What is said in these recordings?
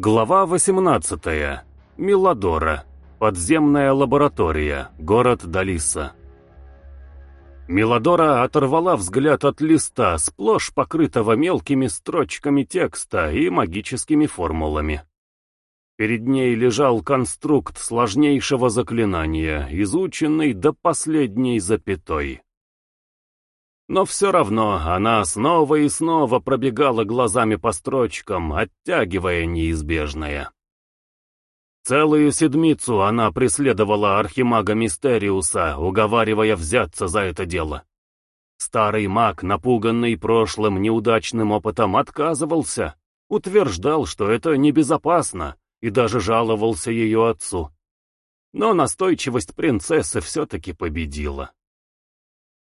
Глава 18. Миладора. Подземная лаборатория. Город Далиса. Миладора оторвала взгляд от листа, сплошь покрытого мелкими строчками текста и магическими формулами. Перед ней лежал конструкт сложнейшего заклинания, изученный до последней запятой. Но все равно она снова и снова пробегала глазами по строчкам, оттягивая неизбежное. Целую седмицу она преследовала архимага Мистериуса, уговаривая взяться за это дело. Старый маг, напуганный прошлым неудачным опытом, отказывался, утверждал, что это небезопасно, и даже жаловался ее отцу. Но настойчивость принцессы все-таки победила.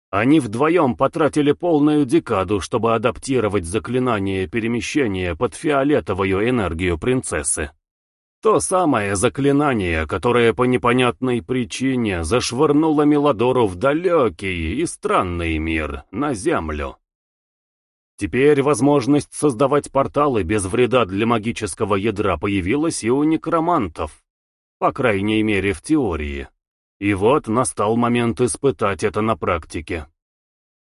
Они вдвоем потратили полную декаду, чтобы адаптировать заклинание перемещения под фиолетовую энергию принцессы. То самое заклинание, которое по непонятной причине зашвырнуло Мелодору в далекий и странный мир, на Землю. Теперь возможность создавать порталы без вреда для магического ядра появилась и у некромантов, по крайней мере в теории. И вот настал момент испытать это на практике.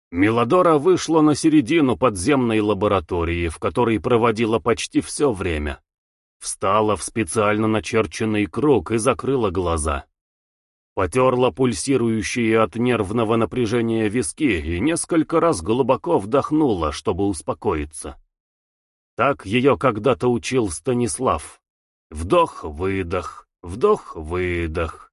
Мелодора вышла на середину подземной лаборатории, в которой проводила почти все время. Встала в специально начерченный круг и закрыла глаза. Потерла пульсирующие от нервного напряжения виски и несколько раз глубоко вдохнула, чтобы успокоиться. Так ее когда-то учил Станислав. Вдох-выдох, вдох-выдох.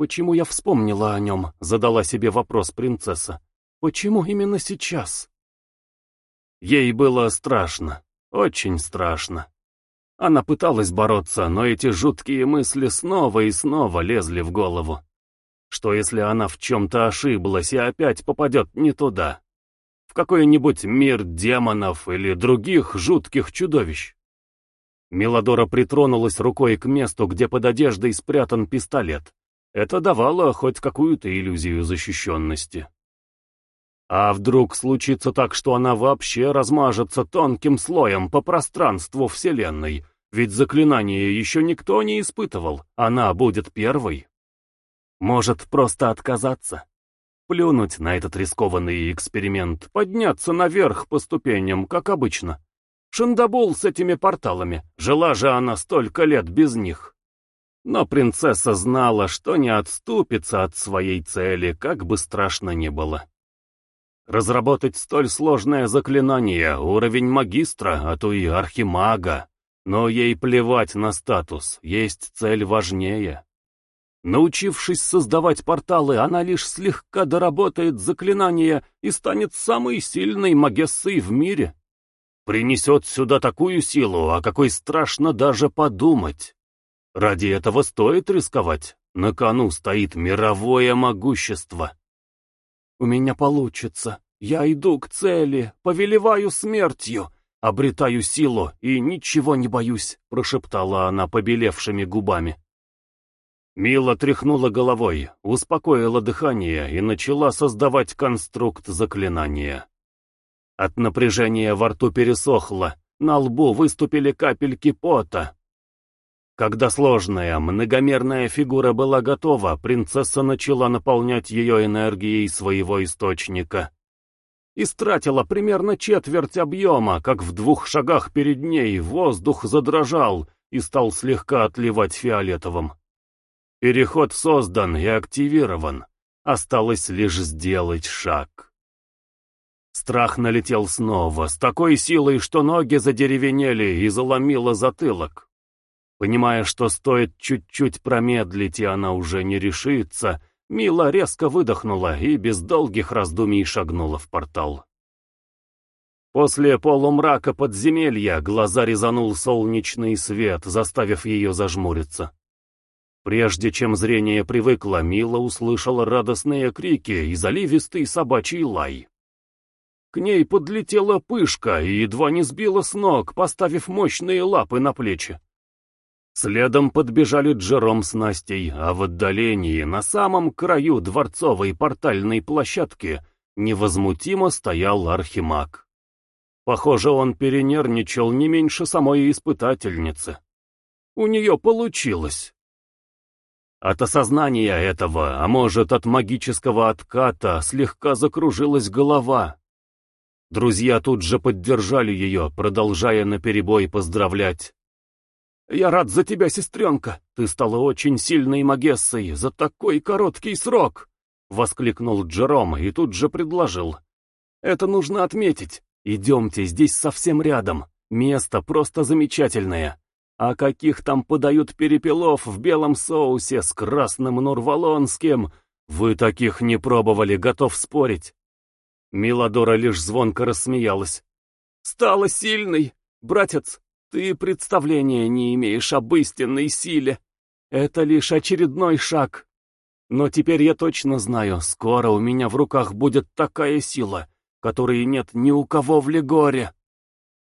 «Почему я вспомнила о нем?» — задала себе вопрос принцесса. «Почему именно сейчас?» Ей было страшно, очень страшно. Она пыталась бороться, но эти жуткие мысли снова и снова лезли в голову. Что если она в чем-то ошиблась и опять попадет не туда? В какой-нибудь мир демонов или других жутких чудовищ? Мелодора притронулась рукой к месту, где под одеждой спрятан пистолет. Это давало хоть какую-то иллюзию защищенности. А вдруг случится так, что она вообще размажется тонким слоем по пространству Вселенной, ведь заклинание еще никто не испытывал, она будет первой. Может, просто отказаться? Плюнуть на этот рискованный эксперимент, подняться наверх по ступеням, как обычно. Шандабул с этими порталами, жила же она столько лет без них. Но принцесса знала, что не отступится от своей цели, как бы страшно ни было. Разработать столь сложное заклинание, уровень магистра, а то и архимага. Но ей плевать на статус, есть цель важнее. Научившись создавать порталы, она лишь слегка доработает заклинание и станет самой сильной магессой в мире. Принесет сюда такую силу, о какой страшно даже подумать. Ради этого стоит рисковать. На кону стоит мировое могущество. У меня получится. Я иду к цели, повелеваю смертью, обретаю силу и ничего не боюсь, прошептала она побелевшими губами. Мила тряхнула головой, успокоила дыхание и начала создавать конструкт заклинания. От напряжения во рту пересохло, на лбу выступили капельки пота, когда сложная, многомерная фигура была готова, принцесса начала наполнять ее энергией своего источника. Истратила примерно четверть объема, как в двух шагах перед ней воздух задрожал и стал слегка отливать фиолетовым. Переход создан и активирован. Осталось лишь сделать шаг. Страх налетел снова, с такой силой, что ноги задеревенели и заломило затылок. Понимая, что стоит чуть-чуть промедлить, и она уже не решится, Мила резко выдохнула и без долгих раздумий шагнула в портал. После полумрака подземелья глаза резанул солнечный свет, заставив ее зажмуриться. Прежде чем зрение привыкло, Мила услышала радостные крики и заливистый собачий лай. К ней подлетела пышка и едва не сбила с ног, поставив мощные лапы на плечи. Следом подбежали Джером с Настей, а в отдалении, на самом краю дворцовой портальной площадки, невозмутимо стоял Архимаг. Похоже, он перенервничал не меньше самой испытательницы. У нее получилось. От осознания этого, а может от магического отката, слегка закружилась голова. Друзья тут же поддержали ее, продолжая наперебой поздравлять. «Я рад за тебя, сестренка! Ты стала очень сильной магессой за такой короткий срок!» — воскликнул Джером и тут же предложил. «Это нужно отметить. Идемте, здесь совсем рядом. Место просто замечательное. А каких там подают перепелов в белом соусе с красным нурвалонским? Вы таких не пробовали, готов спорить. Миладора лишь звонко рассмеялась. «Стала сильной! Братец, ты представления не имеешь об истинной силе. Это лишь очередной шаг. Но теперь я точно знаю, скоро у меня в руках будет такая сила, которой нет ни у кого в Легоре».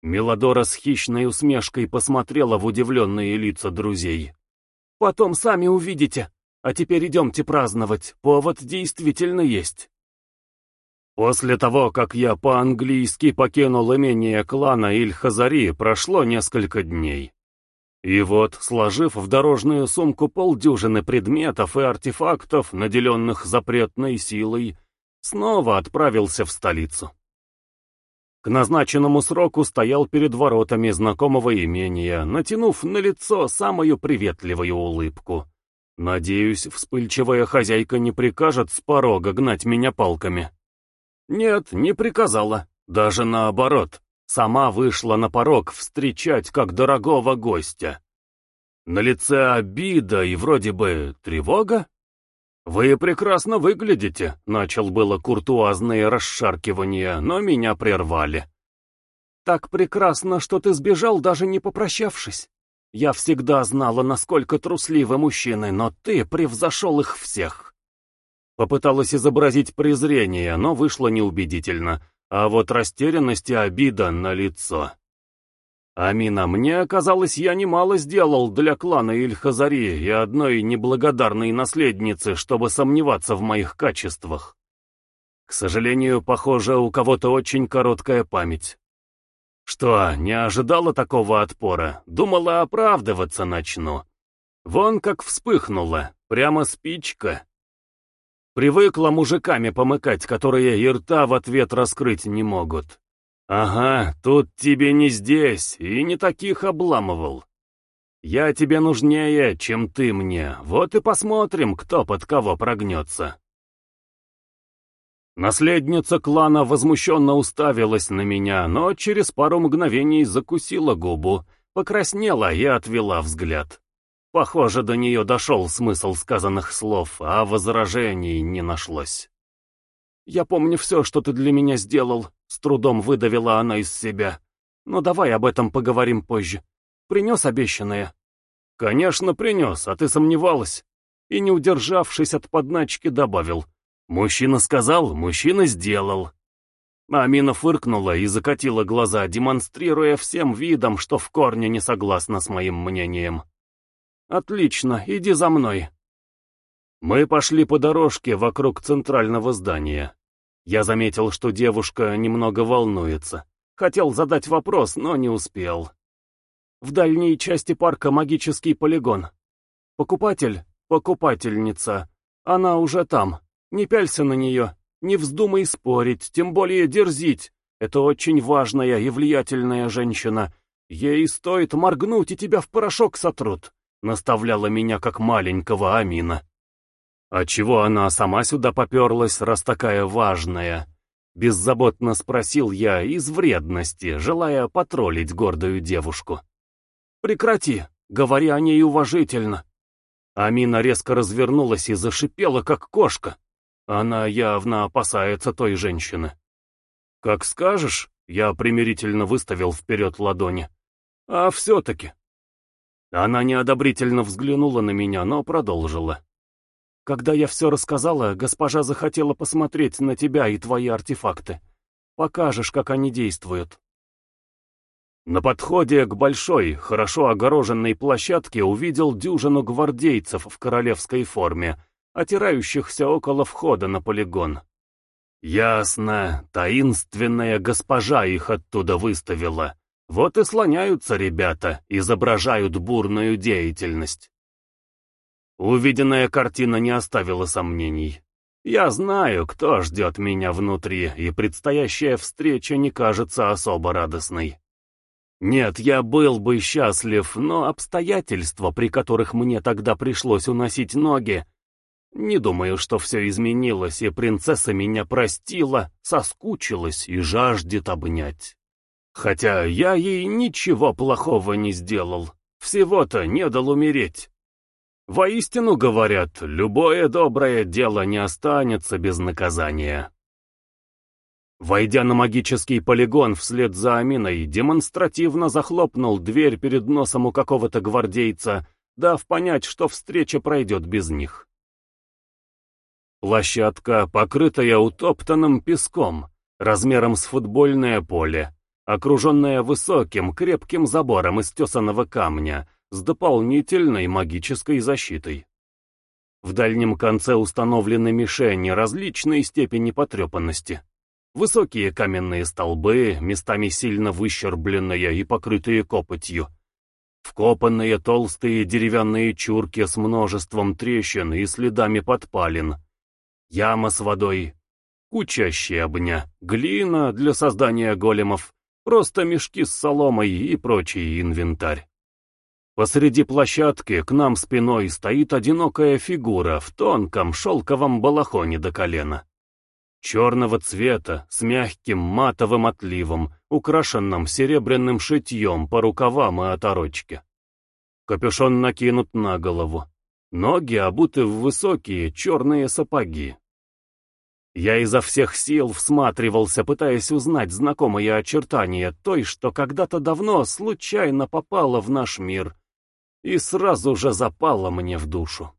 Мелодора с хищной усмешкой посмотрела в удивленные лица друзей. «Потом сами увидите. А теперь идемте праздновать. Повод действительно есть». После того, как я по-английски покинул имение клана Иль-Хазари, прошло несколько дней. И вот, сложив в дорожную сумку полдюжины предметов и артефактов, наделенных запретной силой, снова отправился в столицу. К назначенному сроку стоял перед воротами знакомого имения, натянув на лицо самую приветливую улыбку. Надеюсь, вспыльчивая хозяйка не прикажет с порога гнать меня палками. Нет, не приказала. Даже наоборот. Сама вышла на порог встречать как дорогого гостя. На лице обида и вроде бы тревога. «Вы прекрасно выглядите», — начал было куртуазные расшаркивания, но меня прервали. «Так прекрасно, что ты сбежал, даже не попрощавшись. Я всегда знала, насколько трусливы мужчины, но ты превзошел их всех». Попыталась изобразить презрение, но вышло неубедительно, а вот растерянность и обида на лицо. Амина, мне казалось, я немало сделал для клана Ильхазари и одной неблагодарной наследницы, чтобы сомневаться в моих качествах. К сожалению, похоже, у кого-то очень короткая память. Что, не ожидала такого отпора? Думала, оправдываться начну. Вон как вспыхнула, прямо спичка. Привыкла мужиками помыкать, которые и рта в ответ раскрыть не могут. «Ага, тут тебе не здесь, и не таких обламывал. Я тебе нужнее, чем ты мне, вот и посмотрим, кто под кого прогнется». Наследница клана возмущенно уставилась на меня, но через пару мгновений закусила губу, покраснела и отвела взгляд. Похоже, до нее дошел смысл сказанных слов, а возражений не нашлось. «Я помню все, что ты для меня сделал», — с трудом выдавила она из себя. «Но давай об этом поговорим позже. Принес обещанное?» «Конечно, принес, а ты сомневалась». И, не удержавшись от подначки, добавил. «Мужчина сказал, мужчина сделал». Амина фыркнула и закатила глаза, демонстрируя всем видом, что в корне не согласна с моим мнением. «Отлично, иди за мной», мы пошли по дорожке вокруг центрального здания. Я заметил, что девушка немного волнуется. Хотел задать вопрос, но не успел. В дальней части парка магический полигон. Покупатель, покупательница. Она уже там. Не пялься на нее. Не вздумай спорить, тем более дерзить. Это очень важная и влиятельная женщина. Ей стоит моргнуть, и тебя в порошок сотрут. Наставляла меня как маленького Амина. «А чего она сама сюда поперлась, раз такая важная?» Беззаботно спросил я из вредности, желая потроллить гордую девушку. «Прекрати, говори о ней уважительно». Амина резко развернулась и зашипела, как кошка. Она явно опасается той женщины. «Как скажешь», — я примирительно выставил вперед ладони. «А все-таки». Она неодобрительно взглянула на меня, но продолжила. Когда я все рассказала, госпожа захотела посмотреть на тебя и твои артефакты. Покажешь, как они действуют. На подходе к большой, хорошо огороженной площадке увидел дюжину гвардейцев в королевской форме, отирающихся около входа на полигон. Ясно, таинственная госпожа их оттуда выставила. Вот и слоняются ребята, изображают бурную деятельность. Увиденная картина не оставила сомнений. Я знаю, кто ждет меня внутри, и предстоящая встреча не кажется особо радостной. Нет, я был бы счастлив, но обстоятельства, при которых мне тогда пришлось уносить ноги, не думаю, что все изменилось, и принцесса меня простила, соскучилась и жаждет обнять. Хотя я ей ничего плохого не сделал, всего-то не дал умереть. Воистину говорят, любое доброе дело не останется без наказания. Войдя на магический полигон вслед за Аминой, демонстративно захлопнул дверь перед носом у какого-то гвардейца, дав понять, что встреча пройдет без них. Площадка, покрытая утоптанным песком, размером с футбольное поле, окруженная высоким, крепким забором из тесаного камня, с дополнительной магической защитой. В дальнем конце установлены мишени различной степени потрепанности. Высокие каменные столбы, местами сильно выщербленные и покрытые копотью. Вкопанные толстые деревянные чурки с множеством трещин и следами подпалин. Яма с водой. Куча щебня, глина для создания големов, просто мешки с соломой и прочий инвентарь. Посреди площадки к нам спиной стоит одинокая фигура в тонком шелковом балахоне до колена. Черного цвета, с мягким матовым отливом, украшенным серебряным шитьем по рукавам и оторочке. Капюшон накинут на голову. Ноги обуты в высокие черные сапоги. Я изо всех сил всматривался, пытаясь узнать знакомые очертания той, что когда-то давно случайно попала в наш мир и сразу же запала мне в душу,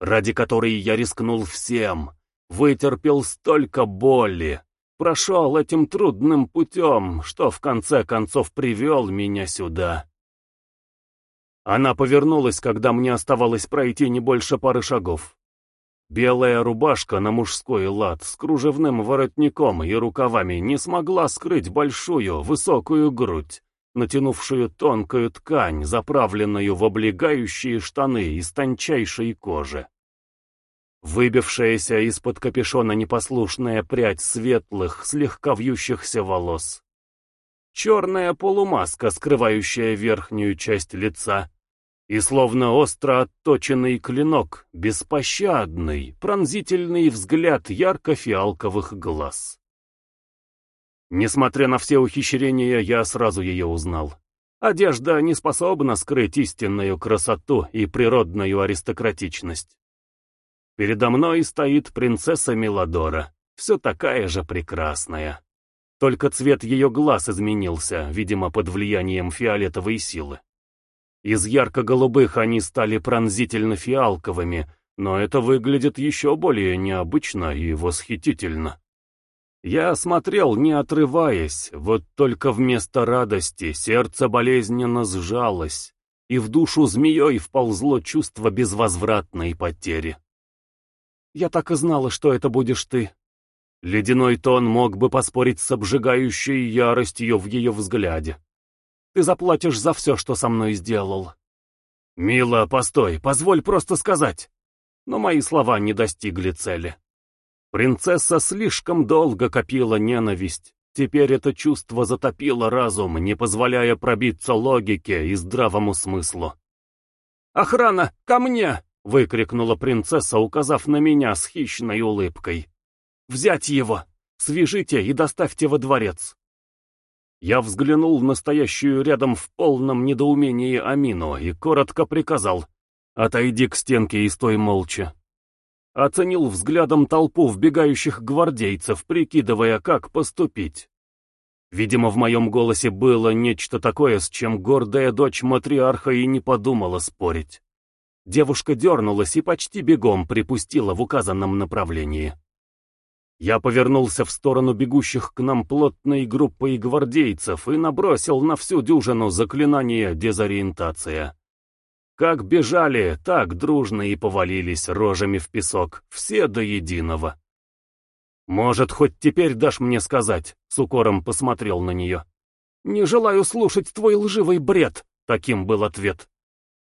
ради которой я рискнул всем, вытерпел столько боли, прошел этим трудным путем, что в конце концов привел меня сюда. Она повернулась, когда мне оставалось пройти не больше пары шагов. Белая рубашка на мужской лад с кружевным воротником и рукавами не смогла скрыть большую, высокую грудь, натянувшую тонкую ткань, заправленную в облегающие штаны из тончайшей кожи. Выбившаяся из-под капюшона непослушная прядь светлых, слегка вьющихся волос. Черная полумаска, скрывающая верхнюю часть лица. И словно остро отточенный клинок, беспощадный, пронзительный взгляд ярко-фиалковых глаз. Несмотря на все ухищрения, я сразу ее узнал. Одежда не способна скрыть истинную красоту и природную аристократичность. Передо мной стоит принцесса Миладора, все такая же прекрасная. Только цвет ее глаз изменился, видимо, под влиянием фиолетовой силы. Из ярко-голубых они стали пронзительно-фиалковыми, но это выглядит еще более необычно и восхитительно. Я смотрел, не отрываясь, вот только вместо радости сердце болезненно сжалось, и в душу змеей вползло чувство безвозвратной потери. «Я так и знала, что это будешь ты». Ледяной тон мог бы поспорить с обжигающей яростью в ее взгляде. «Ты заплатишь за все, что со мной сделал». «Мила, постой, позволь просто сказать». Но мои слова не достигли цели. Принцесса слишком долго копила ненависть. Теперь это чувство затопило разум, не позволяя пробиться логике и здравому смыслу. «Охрана, ко мне!» — выкрикнула принцесса, указав на меня с хищной улыбкой. «Взять его! Свяжите и доставьте во дворец!» Я взглянул в настоящую рядом в полном недоумении Амину и коротко приказал «Отойди к стенке и стой молча». Оценил взглядом толпу вбегающих гвардейцев, прикидывая, как поступить. Видимо, в моем голосе было нечто такое, с чем гордая дочь матриарха и не подумала спорить. Девушка дернулась и почти бегом припустила в указанном направлении. Я повернулся в сторону бегущих к нам плотной группой гвардейцев и набросил на всю дюжину заклинание дезориентация. Как бежали, так дружно и повалились рожами в песок, все до единого. «Может, хоть теперь дашь мне сказать?» — с укором посмотрел на нее. «Не желаю слушать твой лживый бред», — таким был ответ.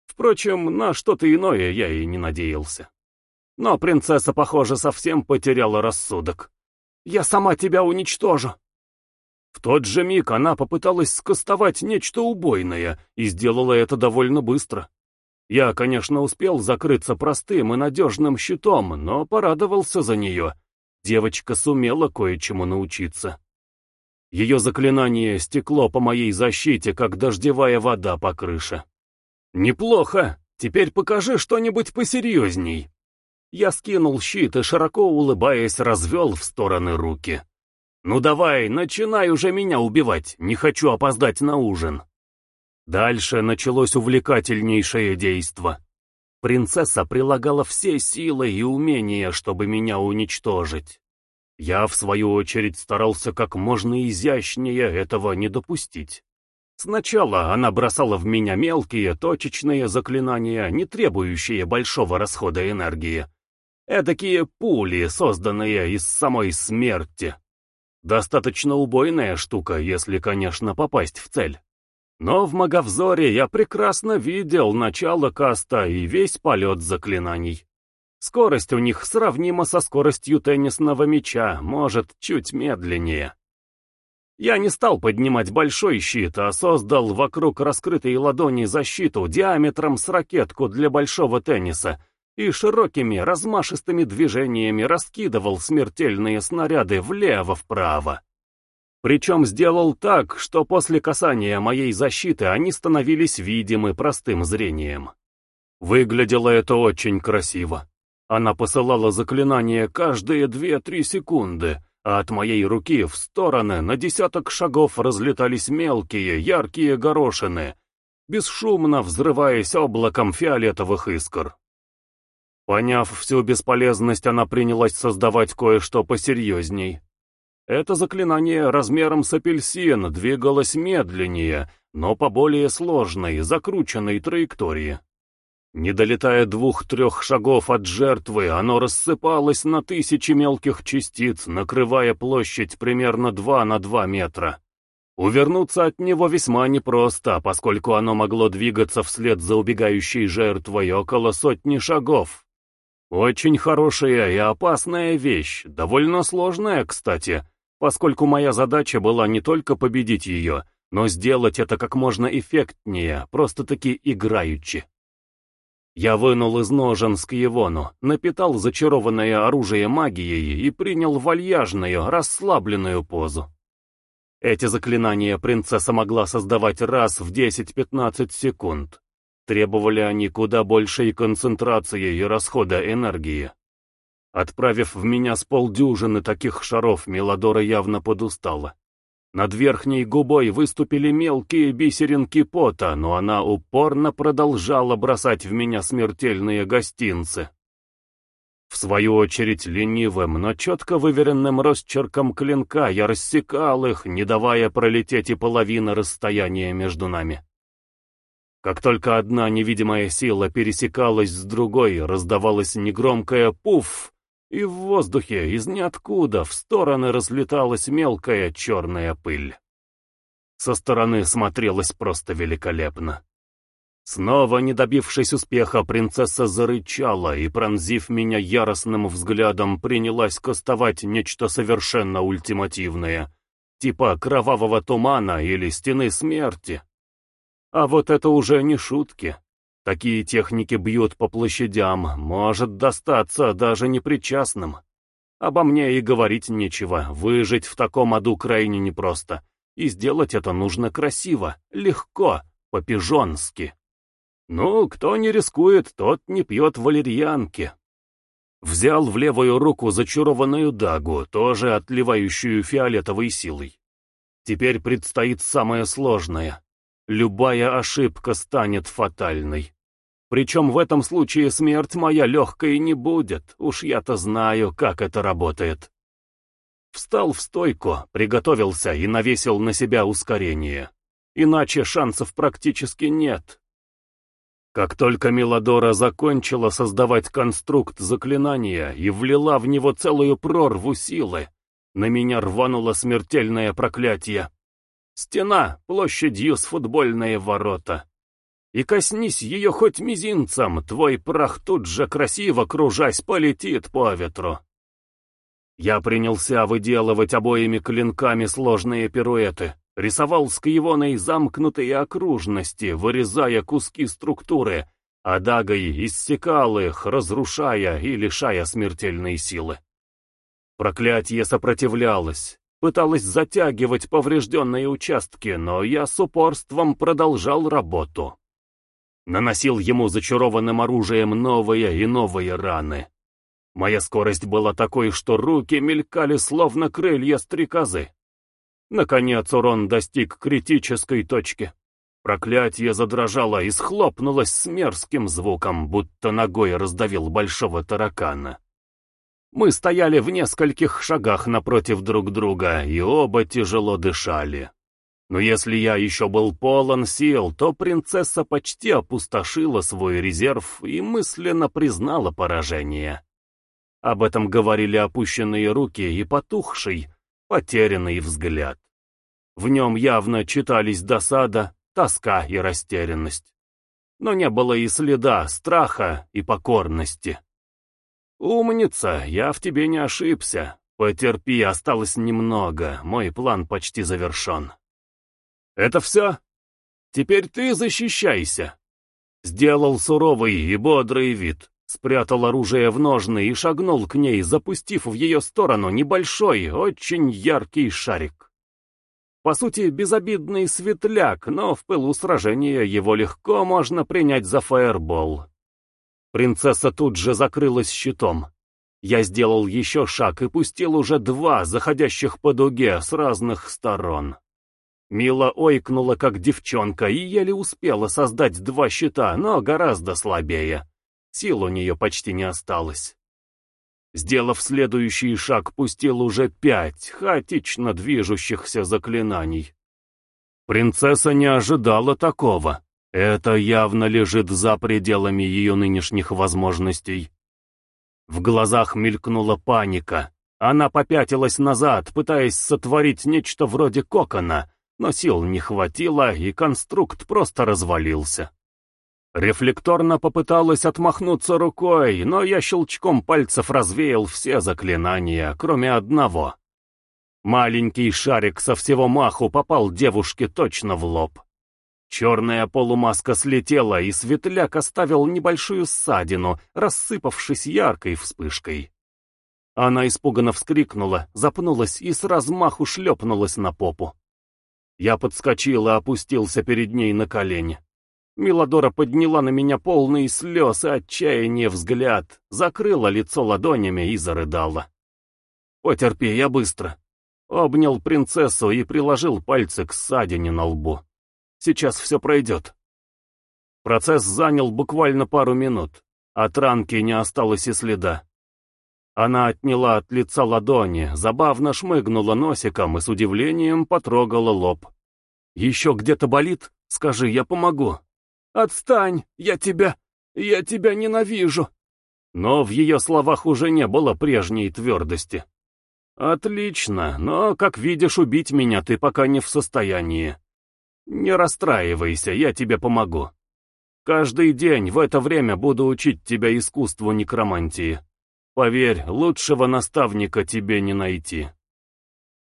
Впрочем, на что-то иное я и не надеялся. Но принцесса, похоже, совсем потеряла рассудок. «Я сама тебя уничтожу!» В тот же миг она попыталась скостовать нечто убойное и сделала это довольно быстро. Я, конечно, успел закрыться простым и надежным щитом, но порадовался за нее. Девочка сумела кое-чему научиться. Ее заклинание стекло по моей защите, как дождевая вода по крыше. «Неплохо. Теперь покажи что-нибудь посерьезней». Я скинул щит и, широко улыбаясь, развел в стороны руки. «Ну давай, начинай уже меня убивать, не хочу опоздать на ужин». Дальше началось увлекательнейшее действо. Принцесса прилагала все силы и умения, чтобы меня уничтожить. Я, в свою очередь, старался как можно изящнее этого не допустить. Сначала она бросала в меня мелкие, точечные заклинания, не требующие большого расхода энергии. Эдакие пули, созданные из самой смерти. Достаточно убойная штука, если, конечно, попасть в цель. Но в Маговзоре я прекрасно видел начало каста и весь полет заклинаний. Скорость у них сравнима со скоростью теннисного мяча, может, чуть медленнее. Я не стал поднимать большой щит, а создал вокруг раскрытой ладони защиту диаметром с ракетку для большого тенниса и широкими размашистыми движениями раскидывал смертельные снаряды влево-вправо. Причем сделал так, что после касания моей защиты они становились видимы простым зрением. Выглядело это очень красиво. Она посылала заклинание каждые две-три секунды, а от моей руки в стороны на десяток шагов разлетались мелкие, яркие горошины, бесшумно взрываясь облаком фиолетовых искр. Поняв всю бесполезность, она принялась создавать кое-что посерьезней. Это заклинание размером с апельсин двигалось медленнее, но по более сложной, закрученной траектории. Не долетая двух-трех шагов от жертвы, оно рассыпалось на тысячи мелких частиц, накрывая площадь примерно 2 на 2 метра. Увернуться от него весьма непросто, поскольку оно могло двигаться вслед за убегающей жертвой около сотни шагов. Очень хорошая и опасная вещь, довольно сложная, кстати, поскольку моя задача была не только победить ее, но сделать это как можно эффектнее, просто-таки играючи. Я вынул из ножен скиевону, напитал зачарованное оружие магией и принял вальяжную, расслабленную позу. Эти заклинания принцесса могла создавать раз в 10-15 секунд. Требовали они куда большей концентрации и расхода энергии. Отправив в меня с полдюжины таких шаров, Мелодора явно подустала. Над верхней губой выступили мелкие бисеринки пота, но она упорно продолжала бросать в меня смертельные гостинцы. В свою очередь ленивым, но четко выверенным росчерком клинка я рассекал их, не давая пролететь и половины расстояния между нами. Как только одна невидимая сила пересекалась с другой, раздавалось негромкое «пуф», и в воздухе из ниоткуда в стороны разлеталась мелкая черная пыль. Со стороны смотрелось просто великолепно. Снова, не добившись успеха, принцесса зарычала и, пронзив меня яростным взглядом, принялась кастовать нечто совершенно ультимативное, типа кровавого тумана или стены смерти. А вот это уже не шутки. Такие техники бьют по площадям, может достаться даже непричастным. Обо мне и говорить нечего, выжить в таком аду крайне непросто. И сделать это нужно красиво, легко, по-пижонски. Ну, кто не рискует, тот не пьет валерьянки. Взял в левую руку зачарованную дагу, тоже отливающую фиолетовой силой. Теперь предстоит самое сложное Любая ошибка станет фатальной. Причем в этом случае смерть моя легкой не будет, уж я-то знаю, как это работает. Встал в стойку, приготовился и навесил на себя ускорение. Иначе шансов практически нет. Как только Мелодора закончила создавать конструкт заклинания и влила в него целую прорву силы, на меня рвануло смертельное проклятие. Стена площадью с футбольные ворота. И коснись ее хоть мизинцем, твой прах тут же красиво, кружась, полетит по ветру. Я принялся выделывать обоими клинками сложные пируэты, рисовал с киевоной замкнутые окружности, вырезая куски структуры, а дагой иссекал их, разрушая и лишая смертельной силы. Проклятие сопротивлялось, пыталось затягивать поврежденные участки, но я с упорством продолжал работу. Наносил ему зачарованным оружием новые и новые раны. Моя скорость была такой, что руки мелькали словно крылья стрекозы. Наконец урон достиг критической точки. Проклятие задрожало и схлопнулось с мерзким звуком, будто ногой раздавил большого таракана. Мы стояли в нескольких шагах напротив друг друга, и оба тяжело дышали. Но если я еще был полон сил, то принцесса почти опустошила свой резерв и мысленно признала поражение. Об этом говорили опущенные руки и потухший, потерянный взгляд. В нем явно читались досада, тоска и растерянность. Но не было и следа страха и покорности. «Умница, я в тебе не ошибся. Потерпи, осталось немного, мой план почти завершен». «Это все? Теперь ты защищайся!» Сделал суровый и бодрый вид спрятал оружие в ножны и шагнул к ней, запустив в ее сторону небольшой, очень яркий шарик. По сути, безобидный светляк, но в пылу сражения его легко можно принять за фаербол. Принцесса тут же закрылась щитом. Я сделал еще шаг и пустил уже два, заходящих по дуге с разных сторон. Мила ойкнула, как девчонка, и еле успела создать два щита, но гораздо слабее. Сил у нее почти не осталось. Сделав следующий шаг, пустил уже пять хаотично движущихся заклинаний. Принцесса не ожидала такого. Это явно лежит за пределами ее нынешних возможностей. В глазах мелькнула паника. Она попятилась назад, пытаясь сотворить нечто вроде кокона, но сил не хватило, и конструкт просто развалился. Рефлекторно попыталась отмахнуться рукой, но я щелчком пальцев развеял все заклинания, кроме одного. Маленький шарик со всего маху попал девушке точно в лоб. Черная полумаска слетела, и светляк оставил небольшую ссадину, рассыпавшись яркой вспышкой. Она испуганно вскрикнула, запнулась и с размаху шлепнулась на попу. Я подскочил и опустился перед ней на колени. Милодора подняла на меня полный слез и отчаяния взгляд, закрыла лицо ладонями и зарыдала. «Потерпи, я быстро». Обнял принцессу и приложил пальцы к ссадине на лбу. «Сейчас все пройдет». Процесс занял буквально пару минут. От ранки не осталось и следа. Она отняла от лица ладони, забавно шмыгнула носиком и с удивлением потрогала лоб. «Еще где-то болит? Скажи, я помогу». «Отстань! Я тебя... я тебя ненавижу!» Но в ее словах уже не было прежней твердости. «Отлично, но, как видишь, убить меня ты пока не в состоянии. Не расстраивайся, я тебе помогу. Каждый день в это время буду учить тебя искусству некромантии. Поверь, лучшего наставника тебе не найти.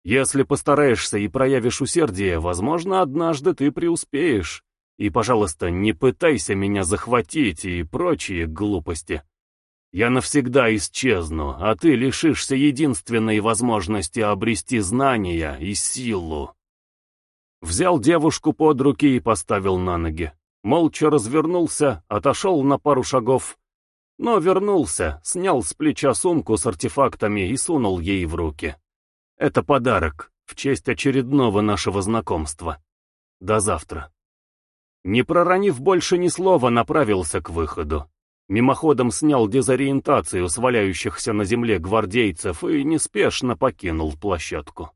Если постараешься и проявишь усердие, возможно, однажды ты преуспеешь. И, пожалуйста, не пытайся меня захватить и прочие глупости. Я навсегда исчезну, а ты лишишься единственной возможности обрести знания и силу. Взял девушку под руки и поставил на ноги. Молча развернулся, отошел на пару шагов, но вернулся, снял с плеча сумку с артефактами и сунул ей в руки. Это подарок в честь очередного нашего знакомства. До завтра. Не проронив больше ни слова, направился к выходу. Мимоходом снял дезориентацию с валяющихся на земле гвардейцев и неспешно покинул площадку.